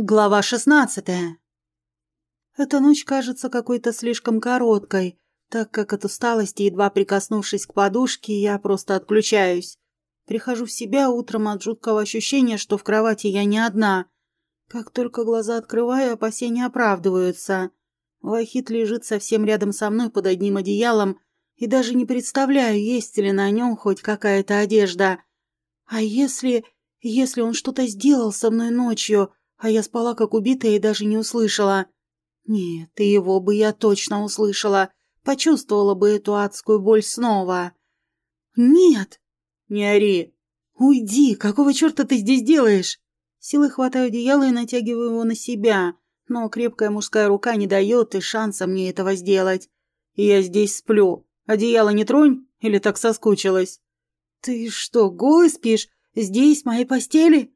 Глава шестнадцатая. Эта ночь кажется какой-то слишком короткой, так как от усталости, едва прикоснувшись к подушке, я просто отключаюсь. Прихожу в себя утром от жуткого ощущения, что в кровати я не одна. Как только глаза открываю, опасения оправдываются. Вахит лежит совсем рядом со мной под одним одеялом, и даже не представляю, есть ли на нем хоть какая-то одежда. А если... если он что-то сделал со мной ночью а я спала как убитая и даже не услышала. Нет, его бы я точно услышала, почувствовала бы эту адскую боль снова. Нет! Не ори! Уйди! Какого черта ты здесь делаешь? Силой хватаю одеяло и натягиваю его на себя, но крепкая мужская рука не дает и шанса мне этого сделать. Я здесь сплю. Одеяло не тронь, или так соскучилась? Ты что, голый спишь? Здесь, в моей постели?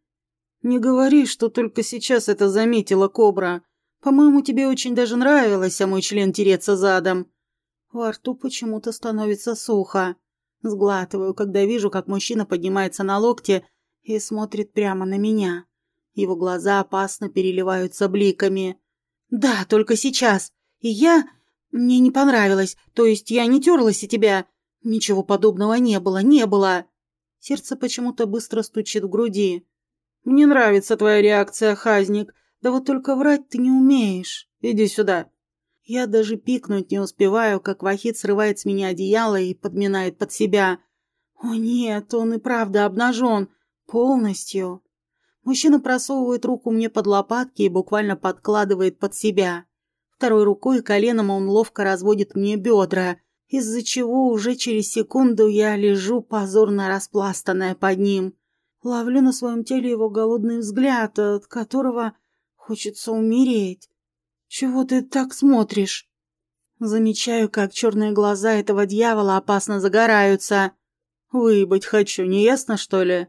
«Не говори, что только сейчас это заметила кобра. По-моему, тебе очень даже нравилось, а мой член тереться задом». Во рту почему-то становится сухо. Сглатываю, когда вижу, как мужчина поднимается на локте и смотрит прямо на меня. Его глаза опасно переливаются бликами. «Да, только сейчас. И я... Мне не понравилось. То есть я не терлась о тебя. Ничего подобного не было, не было». Сердце почему-то быстро стучит в груди. «Мне нравится твоя реакция, Хазник. Да вот только врать ты не умеешь. Иди сюда». Я даже пикнуть не успеваю, как Вахид срывает с меня одеяло и подминает под себя. О нет, он и правда обнажен. Полностью. Мужчина просовывает руку мне под лопатки и буквально подкладывает под себя. Второй рукой и коленом он ловко разводит мне бедра, из-за чего уже через секунду я лежу позорно распластанная под ним. Ловлю на своем теле его голодный взгляд, от которого хочется умереть. Чего ты так смотришь? Замечаю, как черные глаза этого дьявола опасно загораются. Выебать хочу, не ясно, что ли?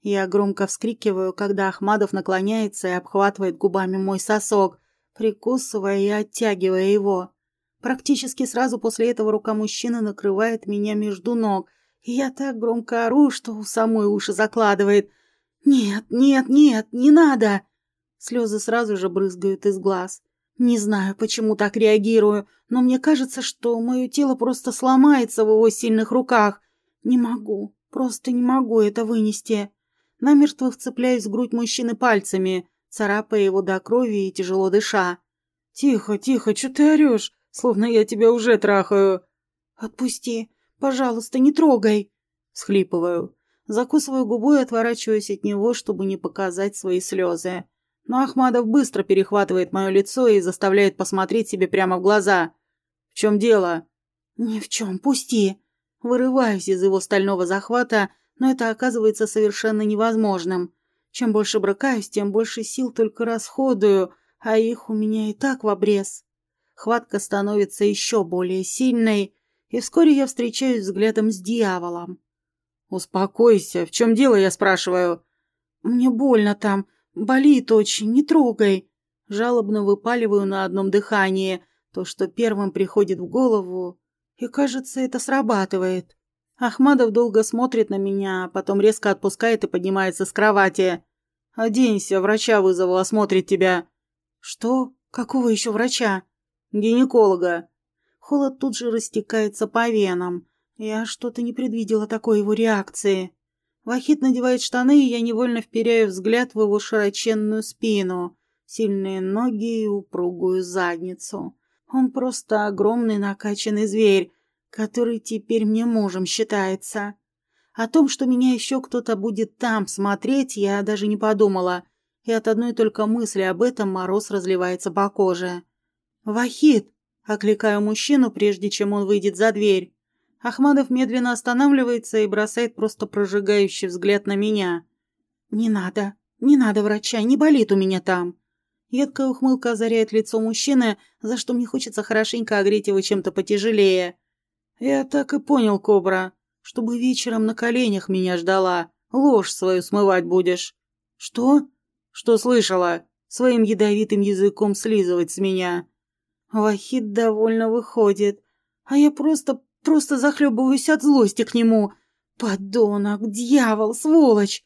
Я громко вскрикиваю, когда Ахмадов наклоняется и обхватывает губами мой сосок, прикусывая и оттягивая его. Практически сразу после этого рука мужчины накрывает меня между ног, я так громко ору, что у самой уши закладывает. «Нет, нет, нет, не надо!» Слезы сразу же брызгают из глаз. Не знаю, почему так реагирую, но мне кажется, что мое тело просто сломается в его сильных руках. Не могу, просто не могу это вынести. Намертво вцепляюсь в грудь мужчины пальцами, царапая его до крови и тяжело дыша. «Тихо, тихо, что ты орешь? Словно я тебя уже трахаю». «Отпусти, Пожалуйста, не трогай!» Схлипываю. Закусываю губу и отворачиваюсь от него, чтобы не показать свои слезы. Но Ахмадов быстро перехватывает мое лицо и заставляет посмотреть себе прямо в глаза. «В чем дело?» «Ни в чем, пусти!» Вырываюсь из его стального захвата, но это оказывается совершенно невозможным. Чем больше брыкаюсь, тем больше сил только расходую, а их у меня и так в обрез. Хватка становится еще более сильной, и вскоре я встречаюсь взглядом с дьяволом. «Успокойся. В чем дело, я спрашиваю?» «Мне больно там. Болит очень. Не трогай». Жалобно выпаливаю на одном дыхании то, что первым приходит в голову, и, кажется, это срабатывает. Ахмадов долго смотрит на меня, а потом резко отпускает и поднимается с кровати. «Оденься, врача вызову, осмотрит тебя». «Что? Какого еще врача?» «Гинеколога. Холод тут же растекается по венам. Я что-то не предвидела такой его реакции. Вахид надевает штаны, и я невольно вперяю взгляд в его широченную спину, сильные ноги и упругую задницу. Он просто огромный накачанный зверь, который теперь мне мужем считается. О том, что меня еще кто-то будет там смотреть, я даже не подумала, и от одной только мысли об этом мороз разливается по коже. «Вахид!» Окликаю мужчину, прежде чем он выйдет за дверь. Ахмадов медленно останавливается и бросает просто прожигающий взгляд на меня. «Не надо, не надо врача, не болит у меня там». Едкая ухмылка озаряет лицо мужчины, за что мне хочется хорошенько огреть его чем-то потяжелее. «Я так и понял, Кобра, чтобы вечером на коленях меня ждала. Ложь свою смывать будешь». «Что?» «Что слышала? Своим ядовитым языком слизывать с меня». Вахид довольно выходит, а я просто, просто захлебываюсь от злости к нему. Подонок, дьявол, сволочь!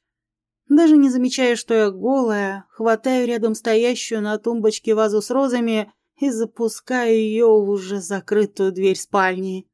Даже не замечая, что я голая, хватаю рядом стоящую на тумбочке вазу с розами и запускаю ее в уже закрытую дверь спальни.